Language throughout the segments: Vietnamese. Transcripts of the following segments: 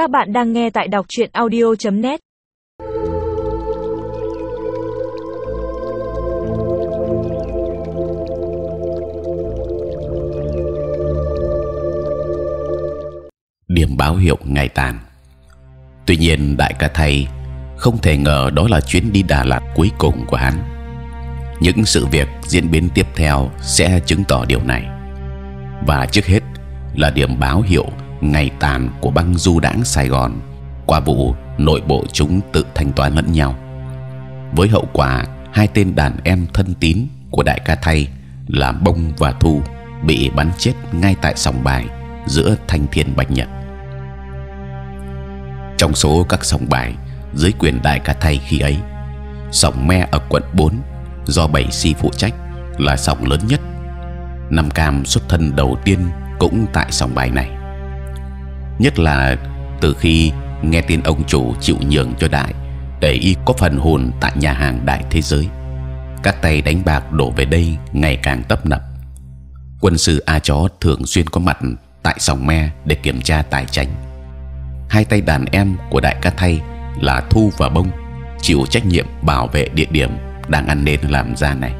Các bạn đang nghe tại đọc truyện audio.net. điểm báo hiệu ngày tàn. Tuy nhiên, đại ca thầy không thể ngờ đó là chuyến đi Đà Lạt cuối cùng của hắn. Những sự việc diễn biến tiếp theo sẽ chứng tỏ điều này. Và trước hết là điểm báo hiệu ngày tàn của băng du đãng Sài Gòn qua vụ nội bộ chúng tự thanh toán lẫn nhau. Với hậu quả, hai tên đàn em thân tín của đại ca thay là Bông và Thu bị bắn chết ngay tại sòng bài giữa Thanh Thiên Bạch Nhật. Trong số các sòng bài dưới quyền đại ca thay khi ấy, sòng me ở quận 4 do bảy si phụ trách là sòng lớn nhất. Nam Cam xuất thân đầu tiên cũng tại sòng bài này nhất là từ khi nghe tin ông chủ chịu nhường cho đại, để y có phần hồn tại nhà hàng đại thế giới. Các tay đánh bạc đổ về đây ngày càng tấp nập. Quân sư a chó thường xuyên có mặt tại sòng me để kiểm tra tài chính hai tay đàn em của đại ca thay là thu và bông chịu trách nhiệm bảo vệ địa điểm đang ăn nên làm ra này.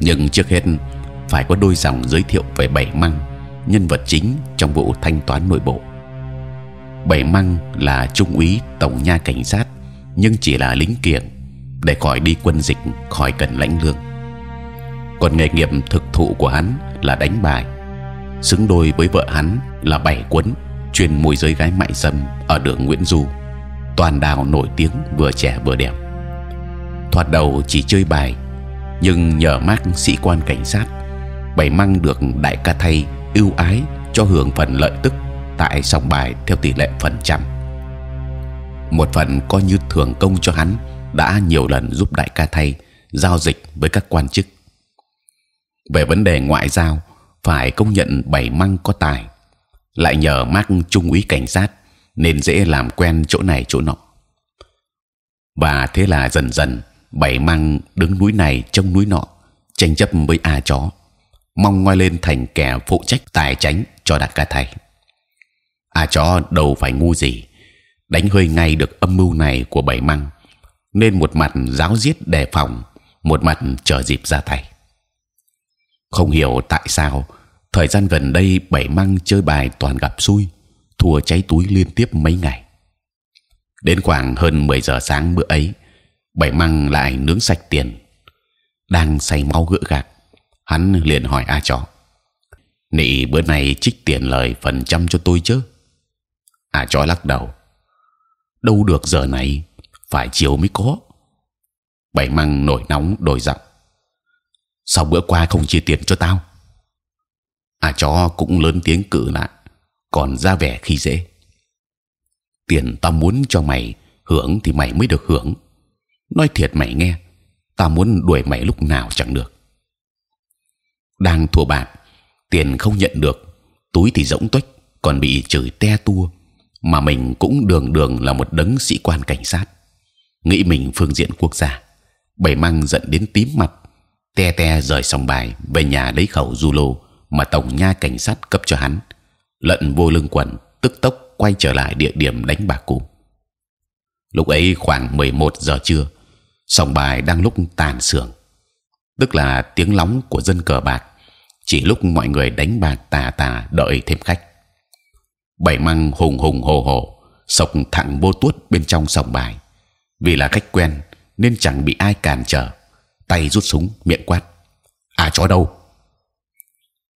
Nhưng trước hết phải có đôi dòng giới thiệu về bảy măng nhân vật chính trong vụ thanh toán nội bộ. Bảy măng là trung úy tổng nha cảnh sát nhưng chỉ là lính kiện để khỏi đi quân dịch khỏi cần lãnh lương. Còn nghề nghiệp thực thụ của hắn là đánh bài. Xứng đôi với vợ hắn là bảy quấn chuyên môi giới gái mại dâm ở đường Nguyễn Du, toàn đào nổi tiếng vừa trẻ vừa đẹp. Thoạt đầu chỉ chơi bài, nhưng nhờ mác sĩ quan cảnh sát, bảy măng được đại ca thay ưu ái cho hưởng phần lợi tức tại sòng bài theo tỷ lệ phần trăm. Một phần coi như thưởng công cho hắn đã nhiều lần giúp đại ca thay giao dịch với các quan chức. Về vấn đề ngoại giao, phải công nhận bảy măng có tài lại nhờ mắc trung úy cảnh sát nên dễ làm quen chỗ này chỗ nọ và thế là dần dần bảy măng đứng núi này trông núi nọ tranh chấp với a chó mong ngoi lên thành kẻ phụ trách tài chính cho đại ca thầy À chó, đâu phải ngu gì. Đánh hơi ngay được âm mưu này của bảy măng, nên một mặt giáo giết đề phòng, một mặt chờ dịp ra tay. Không hiểu tại sao, thời gian gần đây bảy măng chơi bài toàn gặp xui, thua cháy túi liên tiếp mấy ngày. Đến khoảng hơn 10 giờ sáng bữa ấy, bảy măng lại nướng sạch tiền, đang say máu gỡ gạc hắn liền hỏi a chó. Nị bữa nay trích tiền lời phần trăm cho tôi chứ? A chó lắc đầu. Đâu được giờ này, phải chiều mới có. Bảy măng nổi nóng đổi giọng. Sau bữa qua không chia tiền cho tao? À chó cũng lớn tiếng cự lại, còn ra vẻ khi dễ. Tiền tao muốn cho mày hưởng thì mày mới được hưởng. Nói thiệt mày nghe, tao muốn đuổi mày lúc nào chẳng được đang thua bạc. Tiền không nhận được, túi thì rỗng tuếch, còn bị chửi te tua. Mà mình cũng đường đường là một đấng sĩ quan cảnh sát. Nghĩ mình phương diện quốc gia bảy măng giận đến tím mặt, te te rời sòng bài về nhà lấy khẩu du lô mà tổng nha cảnh sát cấp cho hắn. Lận vô lưng quần, tức tốc quay trở lại địa điểm đánh bạc cũ. Lúc ấy khoảng 11 giờ trưa, sòng bài đang lúc tàn sưởng tức là tiếng lóng của dân cờ bạc. Chỉ lúc mọi người đánh bạc tà tà đợi thêm khách. Bảy măng hùng hùng hồ hồ sộc thẳng vô tuốt bên trong sòng bài. Vì là khách quen, nên chẳng bị ai cản trở. Tay rút súng, miệng quát. À chó đâu?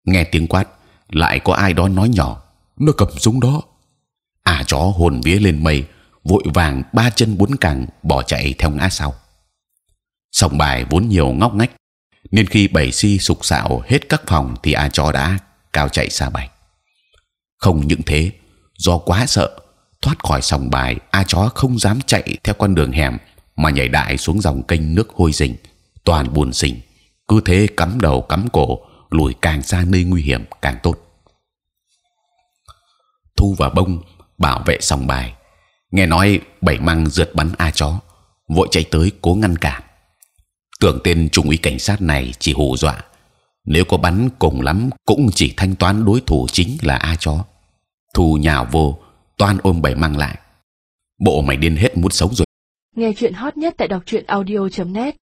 Nghe tiếng quát, lại có ai đó nói nhỏ. Nó cầm súng đó. À chó hồn vía lên mây, vội vàng ba chân bốn cẳng bỏ chạy theo ngã sau. Sòng bài vốn nhiều ngóc ngách nên khi bảy si sục sạo hết các phòng thì a chó đã cao chạy xa bay không những thế do quá sợ thoát khỏi sòng bài a chó không dám chạy theo con đường hẻm mà nhảy đại xuống dòng kênh nước hôi rình toàn buồn rình, cứ thế cắm đầu cắm cổ lùi càng xa nơi nguy hiểm càng tốt. Thu và Bông bảo vệ sòng bài, nghe nói bảy măng rượt bắn a chó, vội chạy tới cố ngăn cản. Tưởng tên trung úy cảnh sát này chỉ hù dọa, nếu có bắn cùng lắm cũng chỉ thanh toán đối thủ chính là a chó. Thu nhào vô, toan ôm bảy mang lại. Bộ mày điên hết muốn sống rồi. Nghe chuyện hot nhất tại đọc truyện audio.net